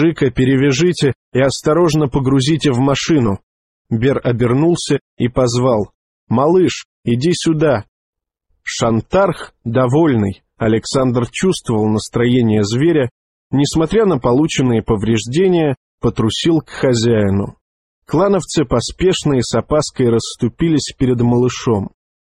Пшика перевяжите и осторожно погрузите в машину. Бер обернулся и позвал. «Малыш, иди сюда!» Шантарх, довольный, Александр чувствовал настроение зверя, несмотря на полученные повреждения, потрусил к хозяину. Клановцы поспешно и с опаской расступились перед малышом.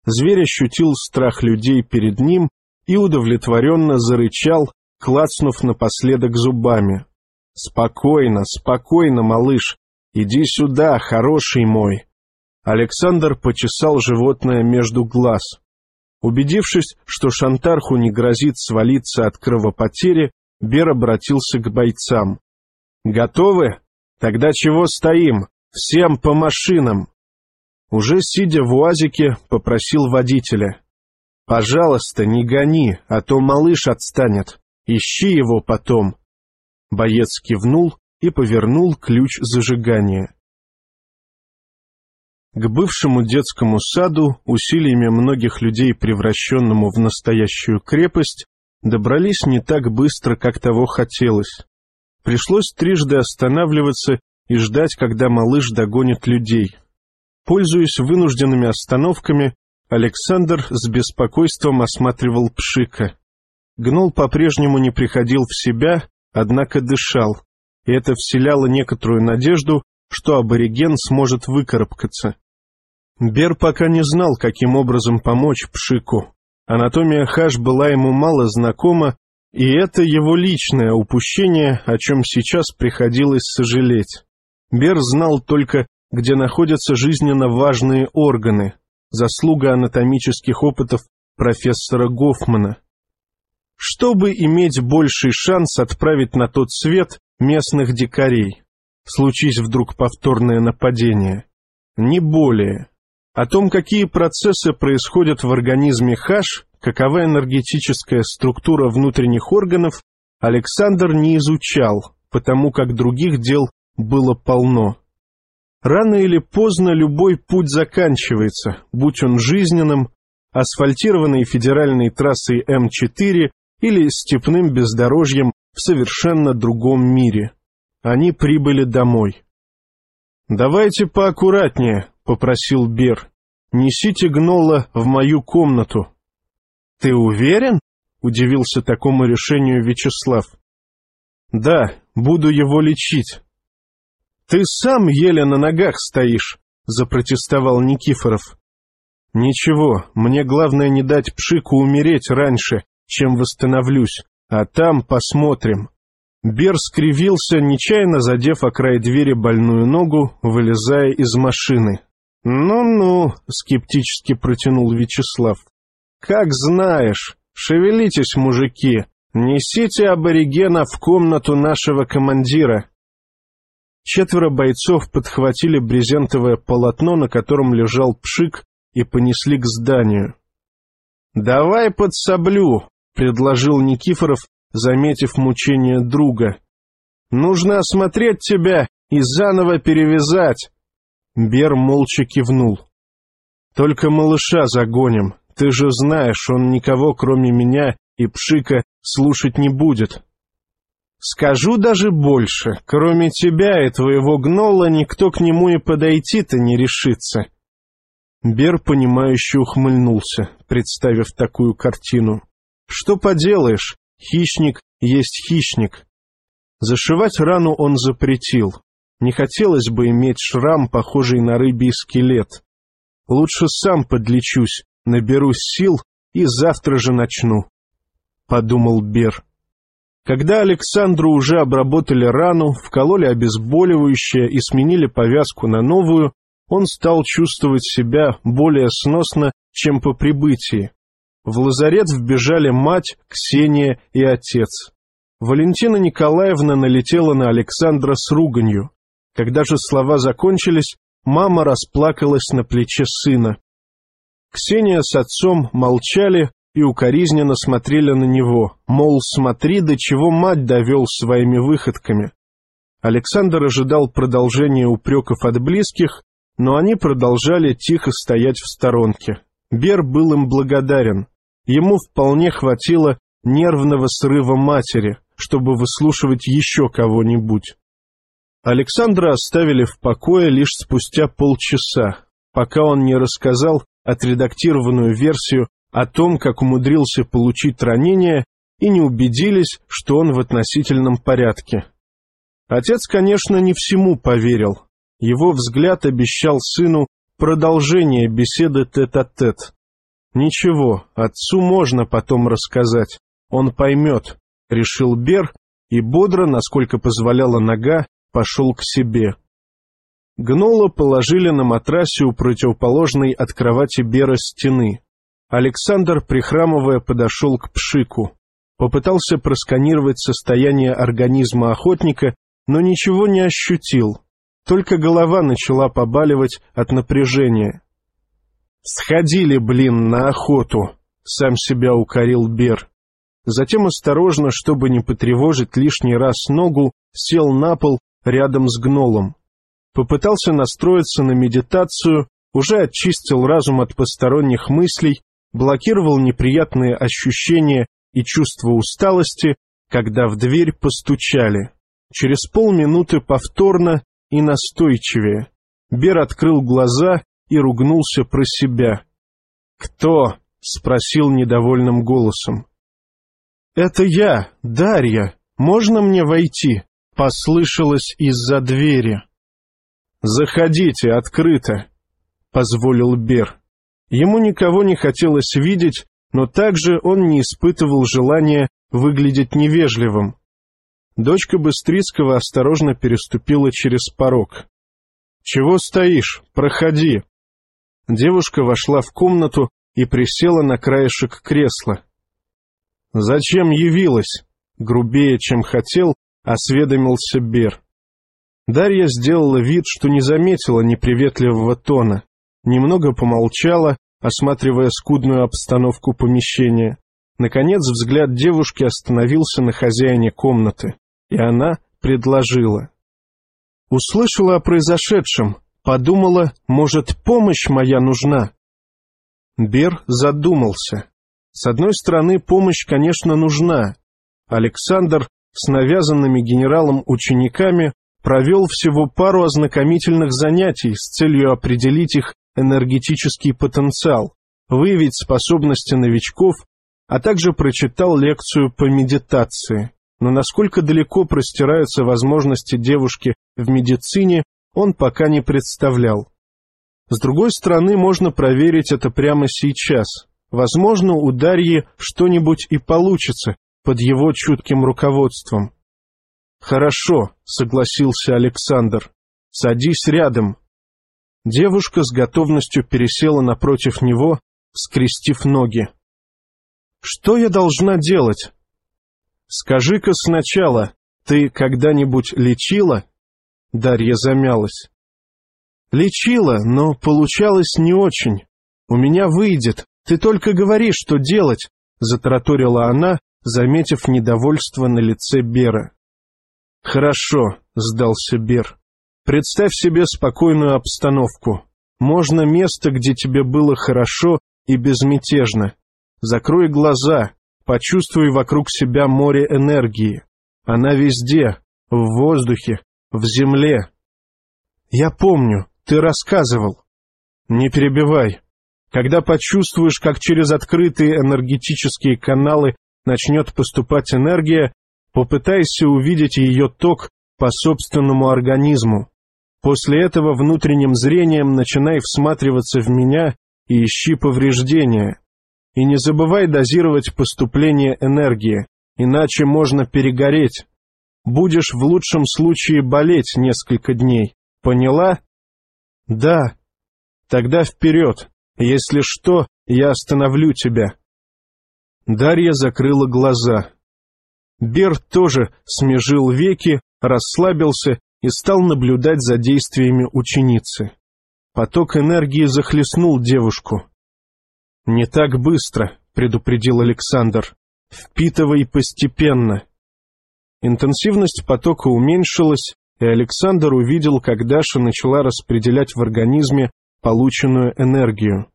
Зверь ощутил страх людей перед ним и удовлетворенно зарычал, клацнув напоследок зубами. «Спокойно, спокойно, малыш, иди сюда, хороший мой!» Александр почесал животное между глаз. Убедившись, что Шантарху не грозит свалиться от кровопотери, Бер обратился к бойцам. «Готовы? Тогда чего стоим? Всем по машинам!» Уже сидя в УАЗике, попросил водителя. «Пожалуйста, не гони, а то малыш отстанет. Ищи его потом». Боец кивнул и повернул ключ зажигания. К бывшему детскому саду, усилиями многих людей, превращенному в настоящую крепость, добрались не так быстро, как того хотелось. Пришлось трижды останавливаться и ждать, когда малыш догонит людей. Пользуясь вынужденными остановками, Александр с беспокойством осматривал Пшика. Гнол по-прежнему не приходил в себя, однако дышал, и это вселяло некоторую надежду, что абориген сможет выкарабкаться. Бер пока не знал, каким образом помочь Пшику. Анатомия Хаш была ему мало знакома, и это его личное упущение, о чем сейчас приходилось сожалеть. Бер знал только, где находятся жизненно важные органы, заслуга анатомических опытов профессора Гофмана. Чтобы иметь больший шанс отправить на тот свет местных дикарей, случись вдруг повторное нападение. Не более. О том, какие процессы происходят в организме Хаш, какова энергетическая структура внутренних органов, Александр не изучал, потому как других дел было полно. Рано или поздно любой путь заканчивается, будь он жизненным, асфальтированной федеральной трассой М4 или степным бездорожьем в совершенно другом мире. Они прибыли домой. «Давайте поаккуратнее», — попросил Бер. «Несите гнола в мою комнату». «Ты уверен?» — удивился такому решению Вячеслав. «Да, буду его лечить». «Ты сам еле на ногах стоишь», — запротестовал Никифоров. «Ничего, мне главное не дать Пшику умереть раньше, чем восстановлюсь, а там посмотрим». Бер скривился, нечаянно задев о край двери больную ногу, вылезая из машины. «Ну-ну», — скептически протянул Вячеслав. «Как знаешь. Шевелитесь, мужики. Несите аборигена в комнату нашего командира». Четверо бойцов подхватили брезентовое полотно, на котором лежал пшик, и понесли к зданию. «Давай подсоблю», — предложил Никифоров, заметив мучение друга. «Нужно осмотреть тебя и заново перевязать!» Бер молча кивнул. «Только малыша загоним. Ты же знаешь, он никого, кроме меня и Пшика, слушать не будет». «Скажу даже больше. Кроме тебя и твоего гнола никто к нему и подойти-то не решится». Бер, понимающе ухмыльнулся, представив такую картину. «Что поделаешь, Хищник есть хищник. Зашивать рану он запретил. Не хотелось бы иметь шрам, похожий на рыбий скелет. Лучше сам подлечусь, наберусь сил и завтра же начну, — подумал Бер. Когда Александру уже обработали рану, вкололи обезболивающее и сменили повязку на новую, он стал чувствовать себя более сносно, чем по прибытии. В лазарет вбежали мать, Ксения и отец. Валентина Николаевна налетела на Александра с руганью. Когда же слова закончились, мама расплакалась на плече сына. Ксения с отцом молчали и укоризненно смотрели на него, мол, смотри, до чего мать довел своими выходками. Александр ожидал продолжения упреков от близких, но они продолжали тихо стоять в сторонке. Бер был им благодарен. Ему вполне хватило нервного срыва матери, чтобы выслушивать еще кого-нибудь. Александра оставили в покое лишь спустя полчаса, пока он не рассказал отредактированную версию о том, как умудрился получить ранение, и не убедились, что он в относительном порядке. Отец, конечно, не всему поверил. Его взгляд обещал сыну продолжение беседы тет-а-тет. -тет. Ничего, отцу можно потом рассказать, он поймет, решил Бер, и бодро, насколько позволяла нога, пошел к себе. Гнола положили на матрасе у противоположной от кровати Бера стены. Александр, прихрамывая, подошел к Пшику. Попытался просканировать состояние организма охотника, но ничего не ощутил. Только голова начала побаливать от напряжения. «Сходили, блин, на охоту!» — сам себя укорил Бер. Затем осторожно, чтобы не потревожить лишний раз ногу, сел на пол рядом с гнолом. Попытался настроиться на медитацию, уже очистил разум от посторонних мыслей, блокировал неприятные ощущения и чувство усталости, когда в дверь постучали. Через полминуты повторно и настойчивее. Бер открыл глаза и ругнулся про себя. «Кто?» — спросил недовольным голосом. «Это я, Дарья. Можно мне войти?» — послышалось из-за двери. «Заходите, открыто», — позволил Бер. Ему никого не хотелось видеть, но также он не испытывал желания выглядеть невежливым. Дочка Быстрицкого осторожно переступила через порог. «Чего стоишь? Проходи!» Девушка вошла в комнату и присела на краешек кресла. «Зачем явилась?» — грубее, чем хотел, осведомился Бер. Дарья сделала вид, что не заметила неприветливого тона, немного помолчала, осматривая скудную обстановку помещения. Наконец взгляд девушки остановился на хозяине комнаты, и она предложила. Услышала о произошедшем, подумала, может, помощь моя нужна. Бер задумался. С одной стороны, помощь, конечно, нужна. Александр с навязанными генералом учениками провел всего пару ознакомительных занятий с целью определить их энергетический потенциал, выявить способности новичков, а также прочитал лекцию по медитации. Но насколько далеко простираются возможности девушки в медицине, он пока не представлял. С другой стороны, можно проверить это прямо сейчас. Возможно, у Дарьи что-нибудь и получится под его чутким руководством. «Хорошо», — согласился Александр. «Садись рядом». Девушка с готовностью пересела напротив него, скрестив ноги. «Что я должна делать?» «Скажи-ка сначала, ты когда-нибудь лечила?» Дарья замялась. «Лечила, но получалось не очень. У меня выйдет, ты только говори, что делать», — затараторила она, заметив недовольство на лице Бера. «Хорошо», — сдался Бер. «Представь себе спокойную обстановку. Можно место, где тебе было хорошо и безмятежно. Закрой глаза, почувствуй вокруг себя море энергии. Она везде, в воздухе, в земле. Я помню, ты рассказывал. Не перебивай. Когда почувствуешь, как через открытые энергетические каналы начнет поступать энергия, Попытайся увидеть ее ток по собственному организму. После этого внутренним зрением начинай всматриваться в меня и ищи повреждения. И не забывай дозировать поступление энергии, иначе можно перегореть. Будешь в лучшем случае болеть несколько дней. Поняла? Да. Тогда вперед. Если что, я остановлю тебя. Дарья закрыла глаза. Берт тоже смежил веки, расслабился и стал наблюдать за действиями ученицы. Поток энергии захлестнул девушку. «Не так быстро», — предупредил Александр. «Впитывай постепенно». Интенсивность потока уменьшилась, и Александр увидел, как Даша начала распределять в организме полученную энергию.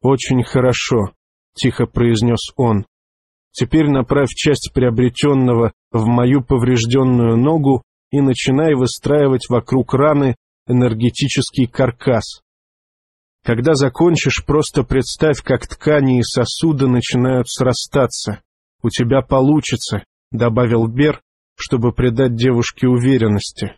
«Очень хорошо», — тихо произнес он. Теперь направь часть приобретенного в мою поврежденную ногу и начинай выстраивать вокруг раны энергетический каркас. Когда закончишь, просто представь, как ткани и сосуды начинают срастаться. У тебя получится, — добавил Бер, чтобы придать девушке уверенности.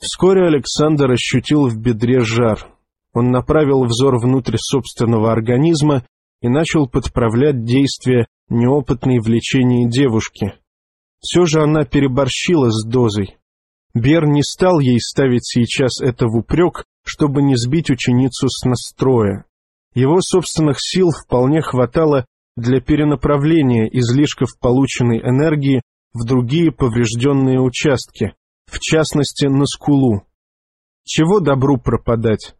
Вскоре Александр ощутил в бедре жар. Он направил взор внутрь собственного организма и начал подправлять действия неопытной в лечении девушки. Все же она переборщила с дозой. Бер не стал ей ставить сейчас это в упрек, чтобы не сбить ученицу с настроя. Его собственных сил вполне хватало для перенаправления излишков полученной энергии в другие поврежденные участки, в частности на скулу. Чего добру пропадать?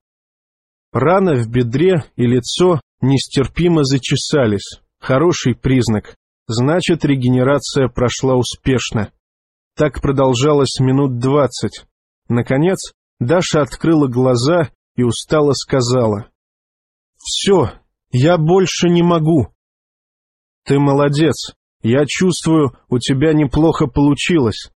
Рана в бедре и лицо нестерпимо зачесались. Хороший признак. Значит, регенерация прошла успешно. Так продолжалось минут двадцать. Наконец, Даша открыла глаза и устало сказала. «Все, я больше не могу». «Ты молодец. Я чувствую, у тебя неплохо получилось».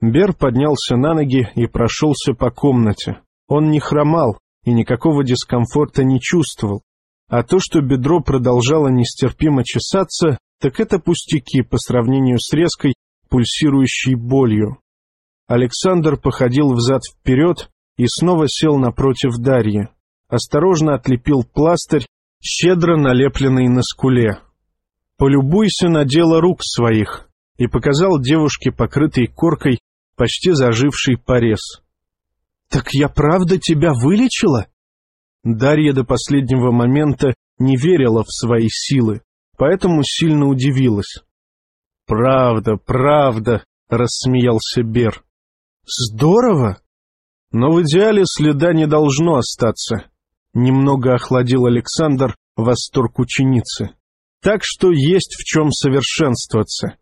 Бер поднялся на ноги и прошелся по комнате. Он не хромал и никакого дискомфорта не чувствовал. А то, что бедро продолжало нестерпимо чесаться, так это пустяки по сравнению с резкой, пульсирующей болью. Александр походил взад-вперед и снова сел напротив Дарьи. Осторожно отлепил пластырь, щедро налепленный на скуле. «Полюбуйся на дело рук своих», и показал девушке, покрытой коркой, почти заживший порез. «Так я правда тебя вылечила?» Дарья до последнего момента не верила в свои силы, поэтому сильно удивилась. «Правда, правда», — рассмеялся Бер. «Здорово! Но в идеале следа не должно остаться», — немного охладил Александр восторг ученицы. «Так что есть в чем совершенствоваться».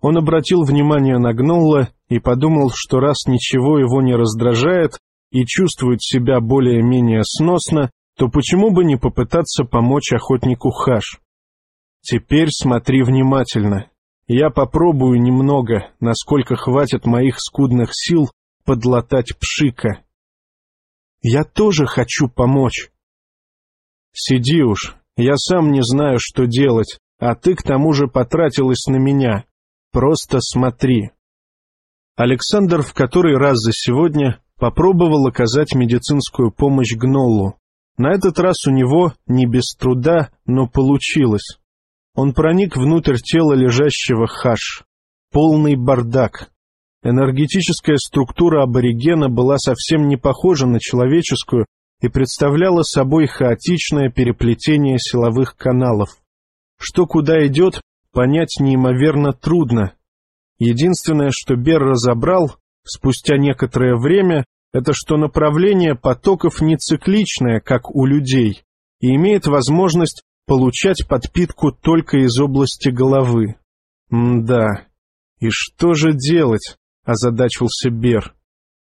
Он обратил внимание на Гнолла и подумал, что раз ничего его не раздражает, и чувствует себя более-менее сносно, то почему бы не попытаться помочь охотнику Хаш? Теперь смотри внимательно. Я попробую немного, насколько хватит моих скудных сил, подлатать пшика. Я тоже хочу помочь. Сиди уж, я сам не знаю, что делать, а ты к тому же потратилась на меня. Просто смотри. Александр в который раз за сегодня попробовал оказать медицинскую помощь Гноллу. На этот раз у него не без труда, но получилось. Он проник внутрь тела лежащего хаш. Полный бардак. Энергетическая структура аборигена была совсем не похожа на человеческую и представляла собой хаотичное переплетение силовых каналов. Что куда идет, понять неимоверно трудно. Единственное, что Бер разобрал, спустя некоторое время, это что направление потоков не цикличное, как у людей, и имеет возможность получать подпитку только из области головы. М-да. И что же делать? озадачился Бер.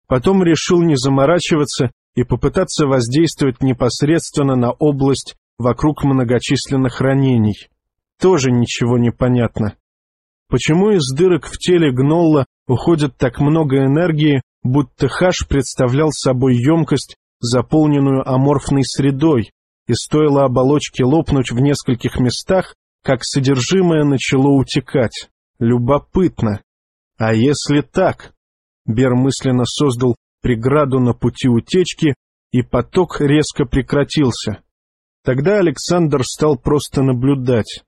Потом решил не заморачиваться и попытаться воздействовать непосредственно на область вокруг многочисленных ранений. Тоже ничего не понятно. Почему из дырок в теле гнолла уходит так много энергии, будто хаш представлял собой емкость, заполненную аморфной средой, и стоило оболочке лопнуть в нескольких местах, как содержимое начало утекать. Любопытно. А если так? Бер мысленно создал преграду на пути утечки, и поток резко прекратился. Тогда Александр стал просто наблюдать.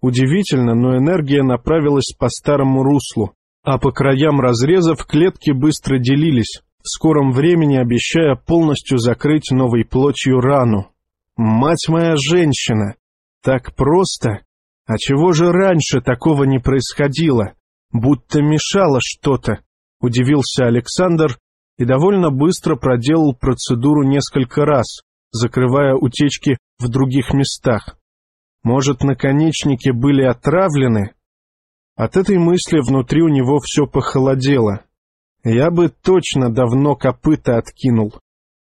Удивительно, но энергия направилась по старому руслу, а по краям разрезов клетки быстро делились, в скором времени обещая полностью закрыть новой плотью рану. Мать моя женщина! Так просто! А чего же раньше такого не происходило? Будто мешало что-то, удивился Александр и довольно быстро проделал процедуру несколько раз, закрывая утечки в других местах. Может, наконечники были отравлены? От этой мысли внутри у него все похолодело. Я бы точно давно копыта откинул.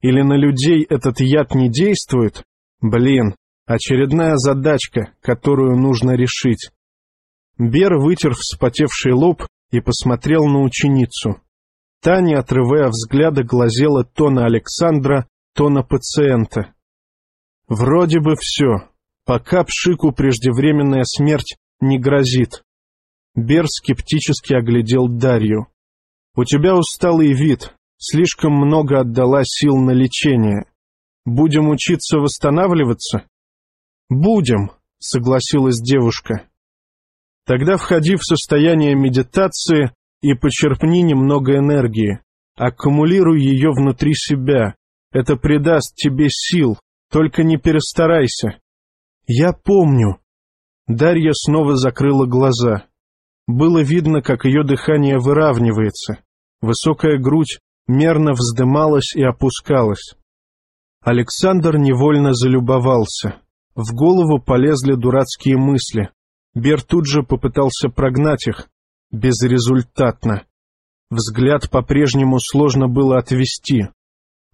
Или на людей этот яд не действует? Блин, Очередная задачка, которую нужно решить. Бер вытер вспотевший лоб и посмотрел на ученицу. Та, не отрывая взгляда, глазела то на Александра, то на пациента. Вроде бы все, пока Пшику преждевременная смерть не грозит. Бер скептически оглядел Дарью. «У тебя усталый вид, слишком много отдала сил на лечение. Будем учиться восстанавливаться?» «Будем», — согласилась девушка. «Тогда входи в состояние медитации и почерпни немного энергии. Аккумулируй ее внутри себя. Это придаст тебе сил, только не перестарайся». «Я помню». Дарья снова закрыла глаза. Было видно, как ее дыхание выравнивается. Высокая грудь мерно вздымалась и опускалась. Александр невольно залюбовался. В голову полезли дурацкие мысли. Бер тут же попытался прогнать их. Безрезультатно. Взгляд по-прежнему сложно было отвести.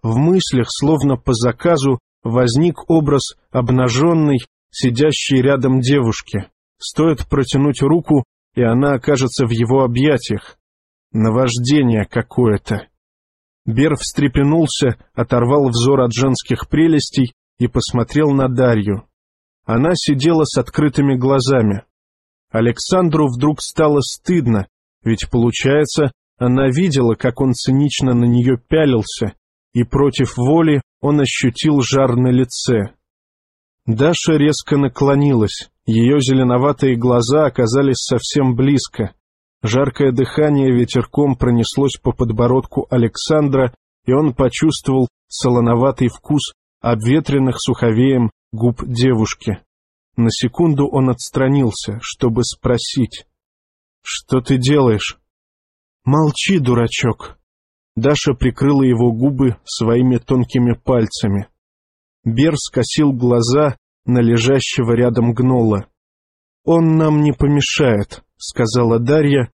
В мыслях, словно по заказу, возник образ обнаженной, сидящей рядом девушки. Стоит протянуть руку, и она окажется в его объятиях. Наваждение какое-то. Бер встрепенулся, оторвал взор от женских прелестей и посмотрел на Дарью. Она сидела с открытыми глазами. Александру вдруг стало стыдно, ведь, получается, она видела, как он цинично на нее пялился, и против воли он ощутил жар на лице. Даша резко наклонилась, ее зеленоватые глаза оказались совсем близко. Жаркое дыхание ветерком пронеслось по подбородку Александра, и он почувствовал солоноватый вкус обветренных суховеем губ девушки. На секунду он отстранился, чтобы спросить. «Что ты делаешь?» «Молчи, дурачок!» Даша прикрыла его губы своими тонкими пальцами. Бер скосил глаза на лежащего рядом гнола. «Он нам не помешает», — сказала Дарья,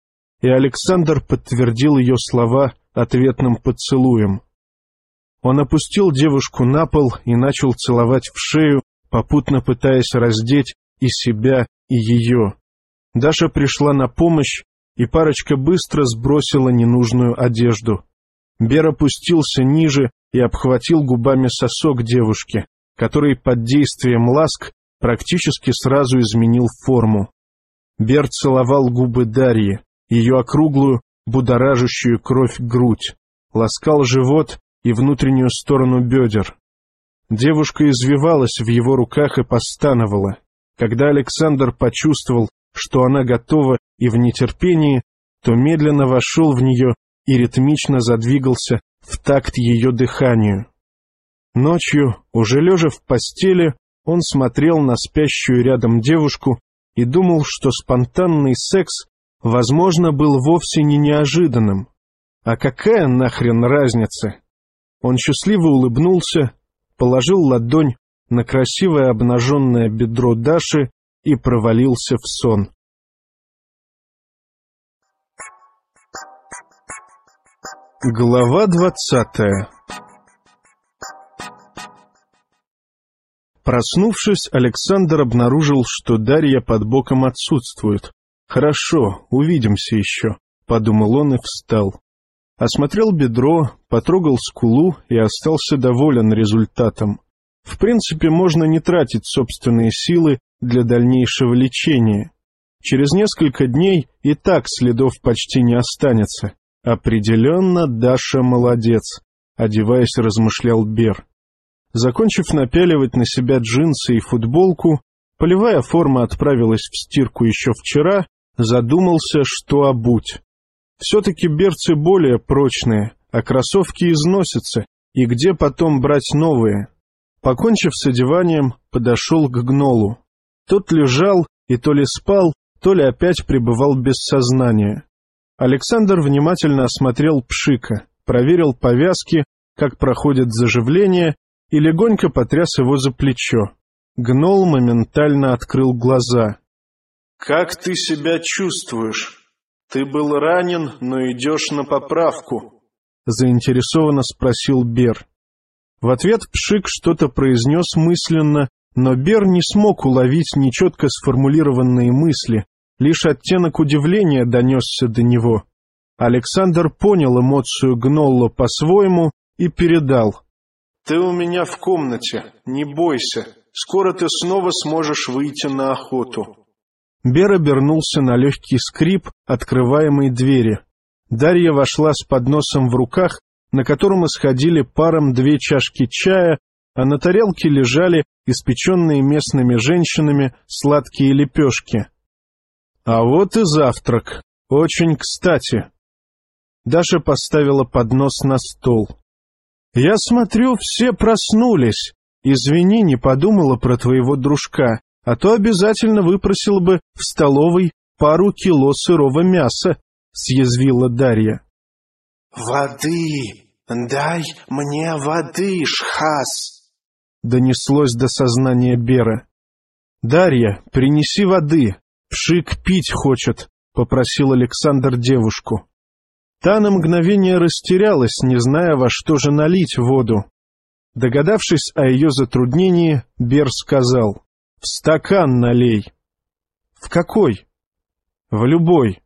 и Александр подтвердил ее слова ответным поцелуем. Он опустил девушку на пол и начал целовать в шею, попутно пытаясь раздеть и себя, и ее. Даша пришла на помощь, и парочка быстро сбросила ненужную одежду. Бер опустился ниже и обхватил губами сосок девушки, который под действием ласк практически сразу изменил форму. Бер целовал губы Дарьи, ее округлую, будоражащую кровь грудь, ласкал живот и внутреннюю сторону бедер. Девушка извивалась в его руках и постановала. Когда Александр почувствовал, что она готова и в нетерпении, то медленно вошел в нее и ритмично задвигался в такт ее дыханию. Ночью, уже лежа в постели, он смотрел на спящую рядом девушку и думал, что спонтанный секс, возможно, был вовсе не неожиданным. А какая нахрен разница? Он счастливо улыбнулся, положил ладонь на красивое обнаженное бедро Даши и провалился в сон. Глава двадцатая Проснувшись, Александр обнаружил, что Дарья под боком отсутствует. «Хорошо, увидимся еще», — подумал он и встал. Осмотрел бедро, потрогал скулу и остался доволен результатом. В принципе, можно не тратить собственные силы для дальнейшего лечения. Через несколько дней и так следов почти не останется. Определенно Даша молодец, одеваясь, размышлял Бер. Закончив напяливать на себя джинсы и футболку, полевая форма отправилась в стирку еще вчера, задумался, что обуть. Все-таки берцы более прочные, а кроссовки износятся, и где потом брать новые? Покончив с одеванием, подошел к гнолу. Тот лежал и то ли спал, то ли опять пребывал без сознания. Александр внимательно осмотрел Пшика, проверил повязки, как проходит заживление, и легонько потряс его за плечо. Гнол моментально открыл глаза. «Как ты себя чувствуешь?» «Ты был ранен, но идешь на поправку», — заинтересованно спросил Бер. В ответ Пшик что-то произнес мысленно, Но Бер не смог уловить нечетко сформулированные мысли, лишь оттенок удивления донесся до него. Александр понял эмоцию Гнолла по-своему и передал. «Ты у меня в комнате, не бойся, скоро ты снова сможешь выйти на охоту». Бер обернулся на легкий скрип открываемой двери. Дарья вошла с подносом в руках, на котором исходили паром две чашки чая, а на тарелке лежали испеченные местными женщинами сладкие лепешки. А вот и завтрак. Очень кстати. Даша поставила поднос на стол. «Я смотрю, все проснулись. Извини, не подумала про твоего дружка, а то обязательно выпросила бы в столовой пару кило сырого мяса», — съязвила Дарья. «Воды! Дай мне воды, Шхас!» — донеслось до сознания Бера. «Дарья, принеси воды, Пшик пить хочет», — попросил Александр девушку. Та на мгновение растерялась, не зная, во что же налить воду. Догадавшись о ее затруднении, Бер сказал, «В стакан налей». «В какой?» «В любой».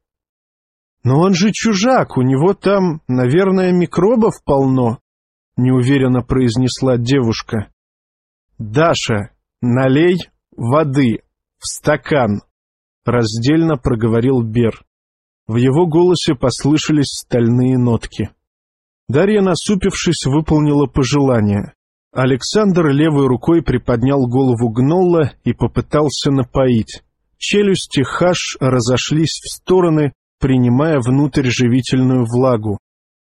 «Но он же чужак, у него там, наверное, микробов полно», — неуверенно произнесла девушка. «Даша, налей воды в стакан», — раздельно проговорил Бер. В его голосе послышались стальные нотки. Дарья, насупившись, выполнила пожелание. Александр левой рукой приподнял голову гнолла и попытался напоить. Челюсти хаш разошлись в стороны, принимая внутрь живительную влагу.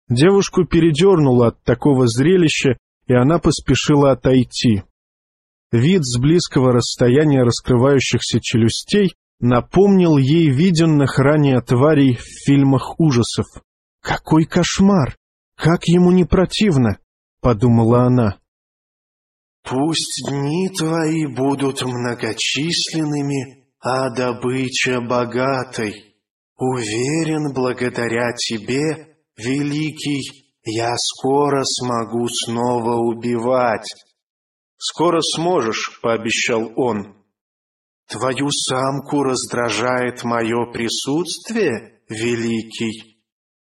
Девушку передернуло от такого зрелища, и она поспешила отойти. Вид с близкого расстояния раскрывающихся челюстей напомнил ей виденных ранее тварей в фильмах ужасов. «Какой кошмар! Как ему не противно!» — подумала она. «Пусть дни твои будут многочисленными, а добыча богатой. Уверен, благодаря тебе, великий, я скоро смогу снова убивать». «Скоро сможешь», — пообещал он. Твою самку раздражает мое присутствие, великий?»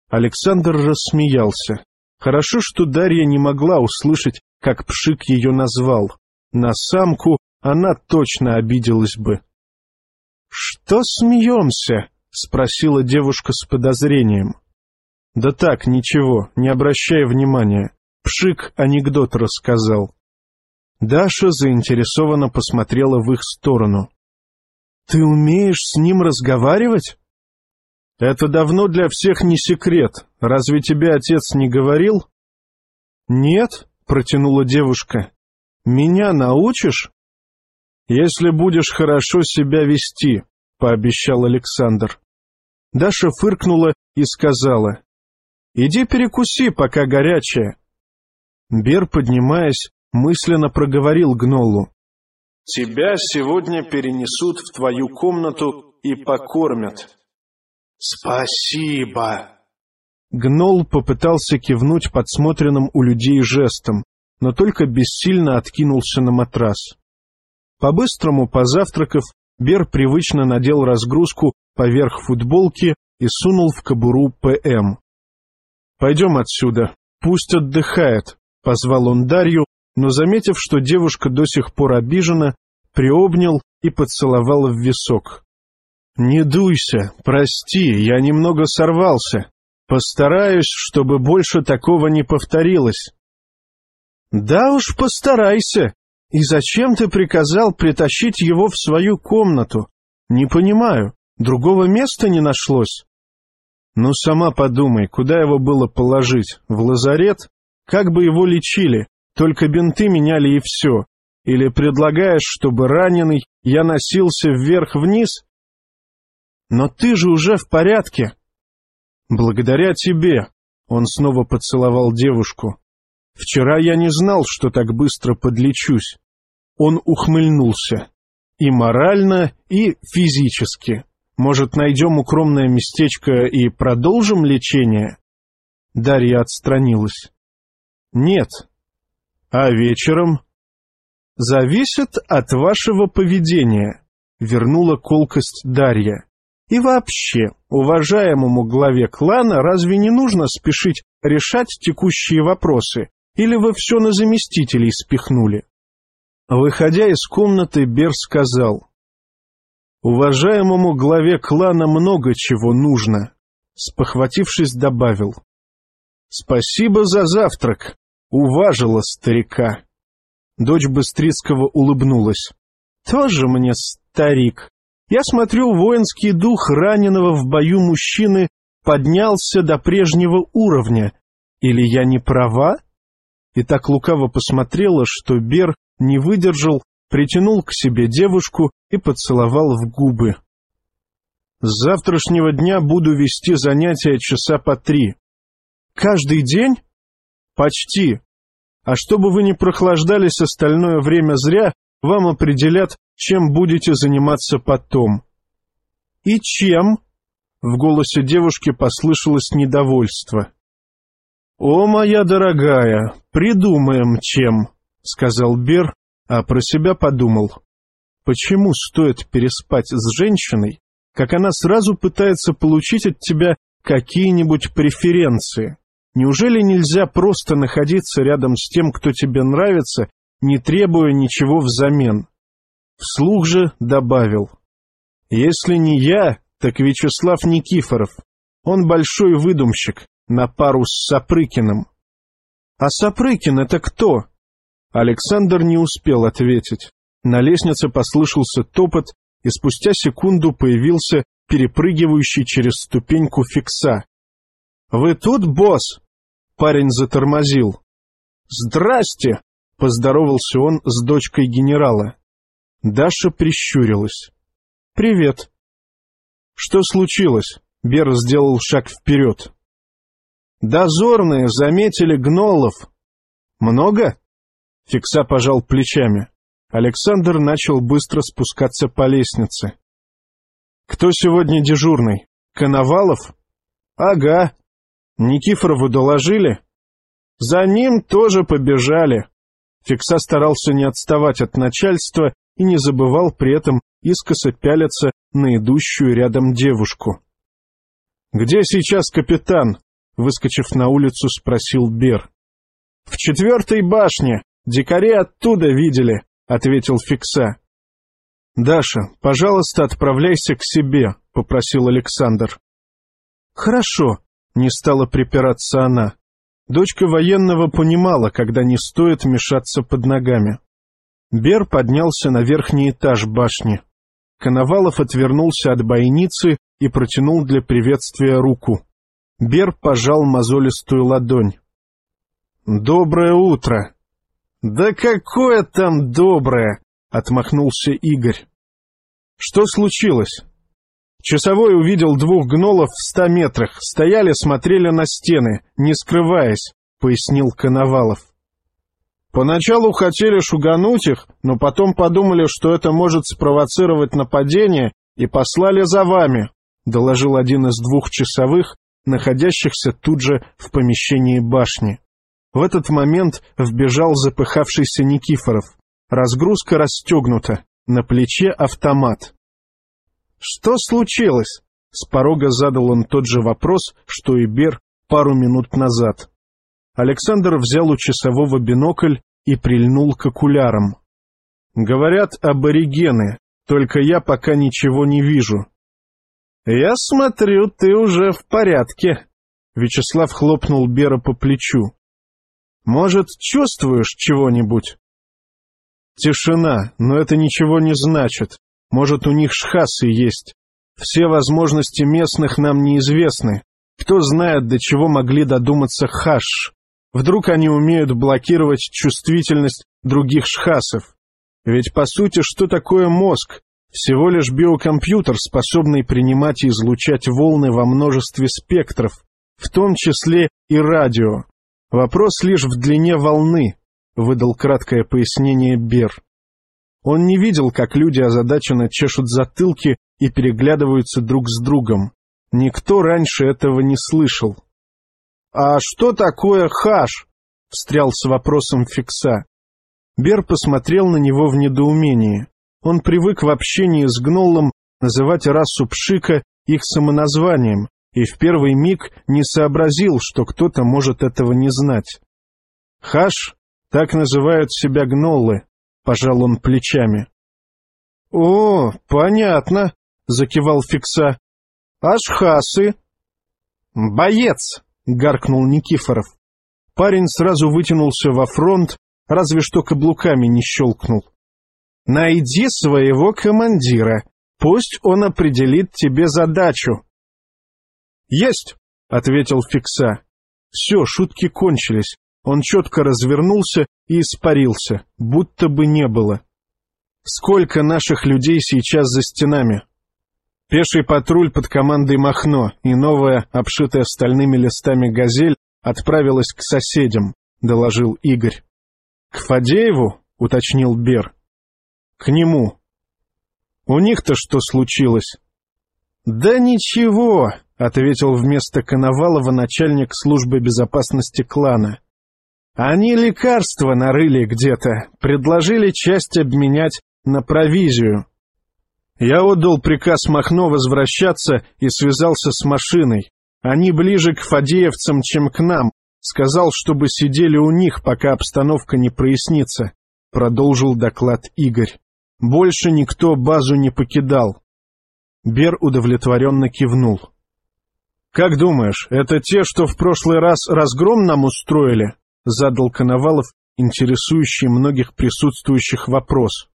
Александр рассмеялся. Хорошо, что Дарья не могла услышать, как Пшик ее назвал. На самку она точно обиделась бы. «Что смеемся?» — спросила девушка с подозрением. «Да так, ничего, не обращай внимания. Пшик анекдот рассказал». Даша заинтересованно посмотрела в их сторону. Ты умеешь с ним разговаривать? Это давно для всех не секрет. Разве тебе отец не говорил? Нет, протянула девушка. Меня научишь? Если будешь хорошо себя вести, пообещал Александр. Даша фыркнула и сказала. Иди перекуси, пока горячая. Бер, поднимаясь, мысленно проговорил Гнолу. Тебя сегодня перенесут в твою комнату и покормят. Спасибо. Гнол попытался кивнуть подсмотренным у людей жестом, но только бессильно откинулся на матрас. По-быстрому позавтракав, Бер привычно надел разгрузку поверх футболки и сунул в кобуру ПМ. «Пойдем отсюда, пусть отдыхает», — позвал он Дарью, но, заметив, что девушка до сих пор обижена, приобнял и поцеловал в висок. «Не дуйся, прости, я немного сорвался. Постараюсь, чтобы больше такого не повторилось». «Да уж постарайся. И зачем ты приказал притащить его в свою комнату? Не понимаю, другого места не нашлось?» «Ну, сама подумай, куда его было положить? В лазарет? Как бы его лечили? Только бинты меняли и все. Или предлагаешь, чтобы раненый я носился вверх-вниз? Но ты же уже в порядке. Благодаря тебе. Он снова поцеловал девушку. Вчера я не знал, что так быстро подлечусь. Он ухмыльнулся. И морально, и физически. Может, найдем укромное местечко и продолжим лечение? Дарья отстранилась. Нет. А вечером? зависит от вашего поведения, вернула колкость Дарья. И вообще, уважаемому главе клана разве не нужно спешить решать текущие вопросы, или вы все на заместителей спихнули? Выходя из комнаты, Бер сказал, «Уважаемому главе клана много чего нужно», спохватившись, добавил, «Спасибо за завтрак, уважила старика». Дочь Быстрицкого улыбнулась. «Тоже мне старик. Я смотрю, воинский дух раненого в бою мужчины поднялся до прежнего уровня. Или я не права?» И так лукаво посмотрела, что Бер не выдержал, притянул к себе девушку и поцеловал в губы. «С завтрашнего дня буду вести занятия часа по три». «Каждый день?» «Почти. А чтобы вы не прохлаждались остальное время зря, вам определят, чем будете заниматься потом». «И чем?» В голосе девушки послышалось недовольство. «О, моя дорогая, придумаем чем», — сказал Бер, а про себя подумал. «Почему стоит переспать с женщиной, как она сразу пытается получить от тебя какие-нибудь преференции? Неужели нельзя просто находиться рядом с тем, кто тебе нравится, не требуя ничего взамен?» Вслух же добавил. «Если не я, так Вячеслав Никифоров. Он большой выдумщик, на пару с Сапрыкиным. «А Сапрыкин это кто?» Александр не успел ответить. На лестнице послышался топот, и спустя секунду появился перепрыгивающий через ступеньку фикса. «Вы тут, босс?» Парень затормозил. «Здрасте!» — поздоровался он с дочкой генерала. Даша прищурилась. «Привет». «Что случилось?» Бер сделал шаг вперед. Дозорные заметили гнолов. Много? Фикса пожал плечами. Александр начал быстро спускаться по лестнице. Кто сегодня дежурный? Коновалов? Ага. Никифорову доложили? За ним тоже побежали. Фикса старался не отставать от начальства и не забывал при этом искоса пялиться на идущую рядом девушку. «Где сейчас капитан?» Выскочив на улицу, спросил Бер. — В четвертой башне. Дикари оттуда видели, — ответил Фикса. — Даша, пожалуйста, отправляйся к себе, — попросил Александр. — Хорошо, — не стала припираться она. Дочка военного понимала, когда не стоит мешаться под ногами. Бер поднялся на верхний этаж башни. Коновалов отвернулся от бойницы и протянул для приветствия руку. Бер пожал мозолистую ладонь. «Доброе утро!» «Да какое там доброе!» — отмахнулся Игорь. «Что случилось?» Часовой увидел двух гнолов в ста метрах, стояли, смотрели на стены, не скрываясь, — пояснил Коновалов. Поначалу хотели шугануть их, но потом подумали, что это может спровоцировать нападение, и послали за вами, — доложил один из двух часовых, находящихся тут же в помещении башни. В этот момент вбежал запыхавшийся Никифоров. Разгрузка расстегнута, на плече автомат. «Что случилось?» — с порога задал он тот же вопрос, что и Бер пару минут назад. Александр взял у часового бинокль и прильнул к окулярам. «Говорят, аборигены, только я пока ничего не вижу. «Я смотрю, ты уже в порядке», — Вячеслав хлопнул Бера по плечу. «Может, чувствуешь чего-нибудь?» «Тишина, но это ничего не значит. Может, у них шхасы есть. Все возможности местных нам неизвестны. Кто знает, до чего могли додуматься хаш. Вдруг они умеют блокировать чувствительность других шхасов. Ведь, по сути, что такое мозг? Всего лишь биокомпьютер, способный принимать и излучать волны во множестве спектров, в том числе и радио. Вопрос лишь в длине волны, — выдал краткое пояснение Бер. Он не видел, как люди озадаченно чешут затылки и переглядываются друг с другом. Никто раньше этого не слышал. — А что такое хаш? — встрял с вопросом Фикса. Бер посмотрел на него в недоумении. Он привык в общении с гноллом называть расу Пшика их самоназванием, и в первый миг не сообразил, что кто-то может этого не знать. «Хаш, так называют себя гноллы», — пожал он плечами. «О, понятно», — закивал Фикса. «Ашхасы». «Боец!» — гаркнул Никифоров. Парень сразу вытянулся во фронт, разве что каблуками не щелкнул. «Найди своего командира, пусть он определит тебе задачу». «Есть!» — ответил Фикса. Все, шутки кончились. Он четко развернулся и испарился, будто бы не было. «Сколько наших людей сейчас за стенами?» Пеший патруль под командой Махно и новая, обшитая стальными листами «Газель» отправилась к соседям, — доложил Игорь. — К Фадееву? — уточнил Бер. — К нему. — У них-то что случилось? — Да ничего, — ответил вместо Коновалова начальник службы безопасности клана. — Они лекарства нарыли где-то, предложили часть обменять на провизию. Я отдал приказ Махно возвращаться и связался с машиной. Они ближе к фадеевцам, чем к нам. Сказал, чтобы сидели у них, пока обстановка не прояснится. Продолжил доклад Игорь. Больше никто базу не покидал. Бер удовлетворенно кивнул. «Как думаешь, это те, что в прошлый раз разгром нам устроили?» — задал Коновалов, интересующий многих присутствующих вопрос.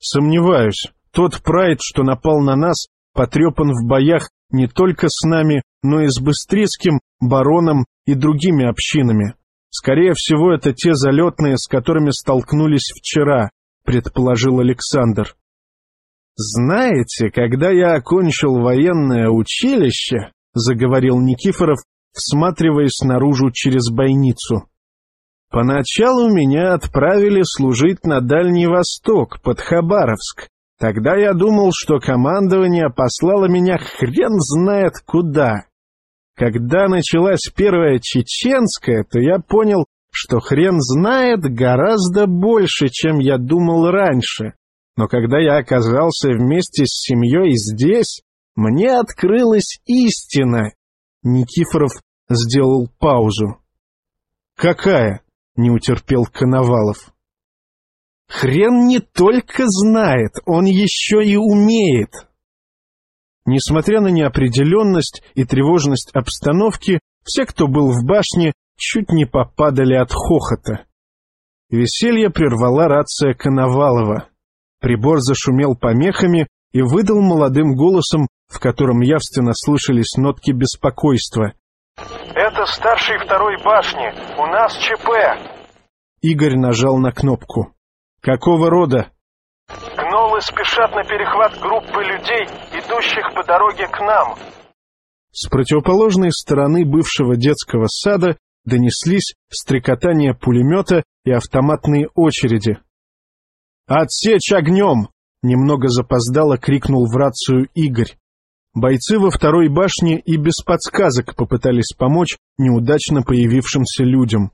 «Сомневаюсь. Тот прайд, что напал на нас, потрепан в боях не только с нами, но и с Быстрицким, Бароном и другими общинами. Скорее всего, это те залетные, с которыми столкнулись вчера, предположил Александр. «Знаете, когда я окончил военное училище, — заговорил Никифоров, всматриваясь наружу через бойницу, — поначалу меня отправили служить на Дальний Восток, под Хабаровск, Тогда я думал, что командование послало меня хрен знает куда. Когда началась первая чеченская, то я понял, что хрен знает гораздо больше, чем я думал раньше. Но когда я оказался вместе с семьей здесь, мне открылась истина. Никифоров сделал паузу. «Какая?» — не утерпел Коновалов. Хрен не только знает, он еще и умеет. Несмотря на неопределенность и тревожность обстановки, все, кто был в башне, чуть не попадали от хохота. Веселье прервала рация Коновалова. Прибор зашумел помехами и выдал молодым голосом, в котором явственно слышались нотки беспокойства. «Это старший второй башни. У нас ЧП!» Игорь нажал на кнопку. Какого рода? Гнолы спешат на перехват группы людей, идущих по дороге к нам. С противоположной стороны бывшего детского сада донеслись стрекотание пулемета и автоматные очереди. «Отсечь огнем!» — немного запоздало крикнул в рацию Игорь. Бойцы во второй башне и без подсказок попытались помочь неудачно появившимся людям.